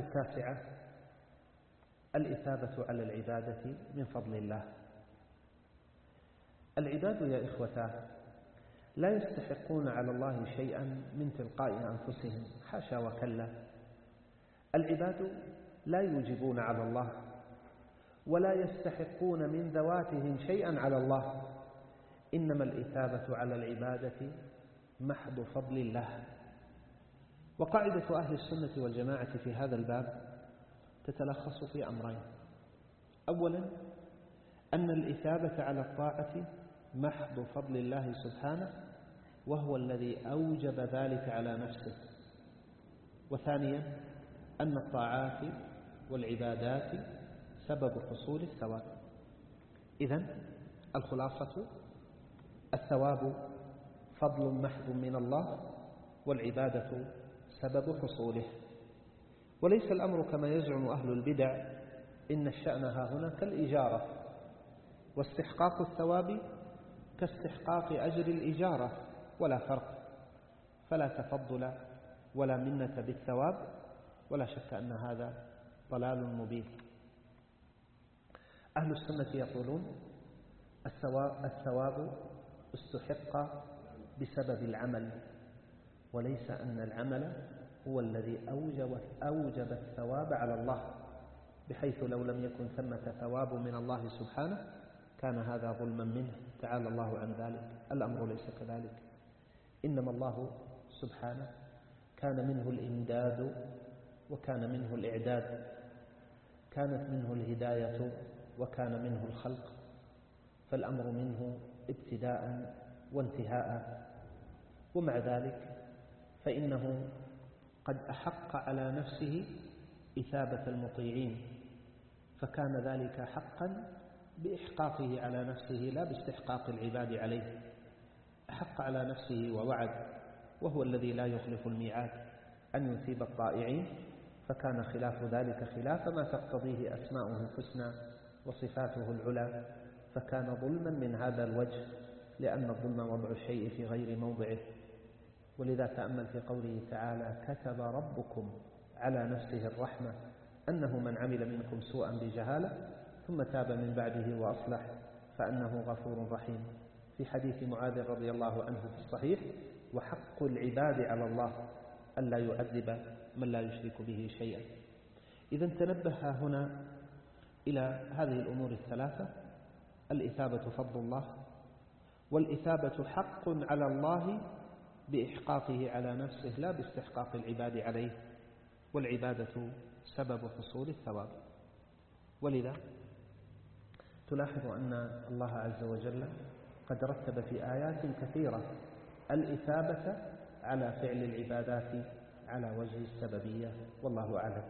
التاسعة الإثابة على العبادة من فضل الله. العباد يا إخوتاه لا يستحقون على الله شيئا من تلقاء أنفسهم حاشا وكلا. العباد لا يوجبون على الله ولا يستحقون من ذواتهم شيئا على الله. إنما الإثابة على العبادة محض فضل الله. وقاعدة أهل السنة والجماعة في هذا الباب تتلخص في أمرين. أولا أن الإثابة على الطاعة محض فضل الله سبحانه وهو الذي أوجب ذلك على نفسه. وثانيا أن الطاعات والعبادات سبب حصول الثواب. إذن الخلاصة الثواب فضل محض من الله والعبادة سبب حصوله. وليس الأمر كما يزعم أهل البدع إن الشأن ها هنا كالإجارة. واستحقاق الثواب كاستحقاق أجر الإجارة ولا فرق. فلا تفضل ولا منة بالثواب ولا شك أن هذا ضلال مبين. أهل السنة يقولون الثواب استحق بسبب العمل وليس أن العمل هو الذي أوجب, أوجب الثواب على الله بحيث لو لم يكن ثمة ثواب من الله سبحانه كان هذا ظلما منه. تعالى الله عن ذلك. الأمر ليس كذلك. إنما الله سبحانه كان منه الإمداد وكان منه الإعداد. كانت منه الهداية وكان منه الخلق. فالأمر منه ابتداء وانتهاء. ومع ذلك فإنه قد أحق على نفسه إثابة المطيعين فكان ذلك حقا بإحقاقه على نفسه لا باستحقاق العباد عليه. أحق على نفسه ووعد وهو الذي لا يخلف الميعاد أن يثيب الطائعين فكان خلاف ذلك خلاف ما تقتضيه أسماؤه الحسنى وصفاته العلى فكان ظلما من هذا الوجه لأن الظلم وضع الشيء في غير موضعه. ولذا تأمل في قوله تعالى كتب ربكم على نفسه الرحمة أنه من عمل منكم سوءا بجهالة ثم تاب من بعده وأصلح فأنه غفور رحيم. في حديث معاذ رضي الله عنه في الصحيح وحق العباد على الله ألا يعذب من لا يشرك به شيئا. إذا تنبه هنا إلى هذه الأمور الثلاثة الإثابة فضل الله والإثابة حق على الله بإحقاقه على نفسه لا باستحقاق العباد عليه والعبادة سبب حصول الثواب. ولذا تلاحظ أن الله عز وجل قد رتب في آيات كثيرة الإثابة على فعل العبادات على وجه السببية والله أعلم.